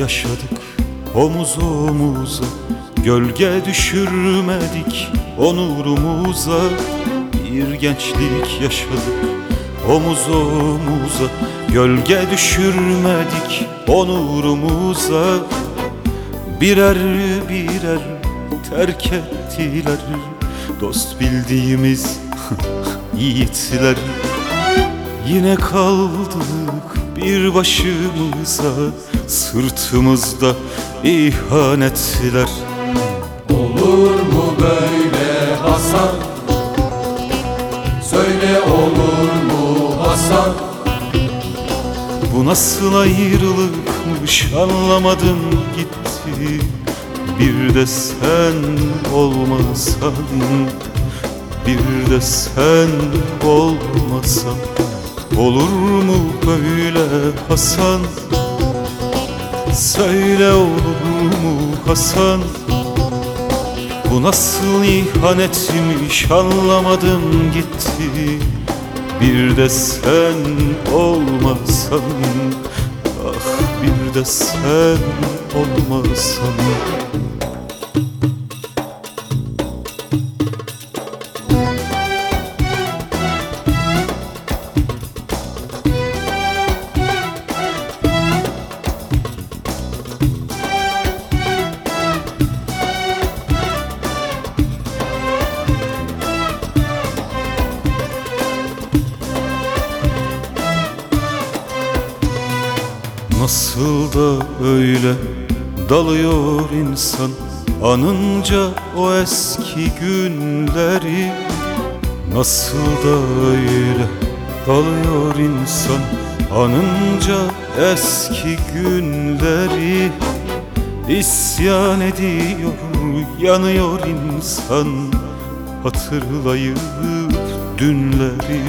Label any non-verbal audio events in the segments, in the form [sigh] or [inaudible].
yaşadık. Omuz omuza Gölge düşürmedik. Onurumuza Bir gençlik yaşadık. Omuz omuza Gölge düşürmedik. Onurumuza Birer birer terk ettiler. Dost bildiğimiz [laughs] yiğitler. Yine kaldık bir başımıza Sırtımızda ihanetler Olur mu böyle Hasan? Söyle olur mu Hasan? Bu nasıl ayrılıkmış anlamadım gitti Bir de sen olmasan Bir de sen olmasan Olur mu böyle Hasan? Söyle olur mu Hasan? Bu nasıl ihanetmiş anlamadım gitti. Bir de sen olmasan Ah bir de sen olmasan Nasıl da öyle dalıyor insan. Anınca o eski günleri Nasıl da öyle dalıyor insan. Anınca eski günleri İsyan ediyor, yanıyor insan. Hatırlayıp dünleri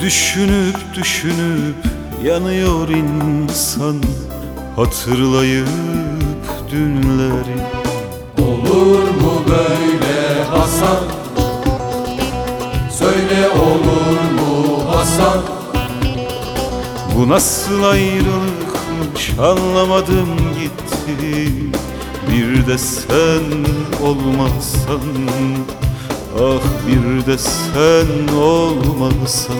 Düşünüp düşünüp yanıyor insan Hatırlayıp dünleri. Olur mu böyle Hasan? Söyle olur mu Hasan? Bu nasıl ayrılıkmış? Anlamadım gitti. Bir de sen olmasan Ah bir de sen olmasan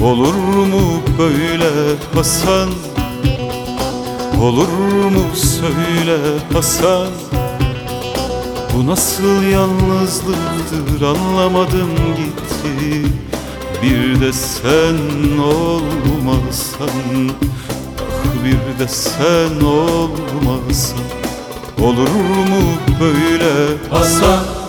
Olur mu böyle Hasan? Olur mu söyle Hasan? Bu nasıl yalnızlıktır? Anlamadım gitti. Bir de sen olmasan. Ah bir de sen olmasan. Olur mu böyle Hasan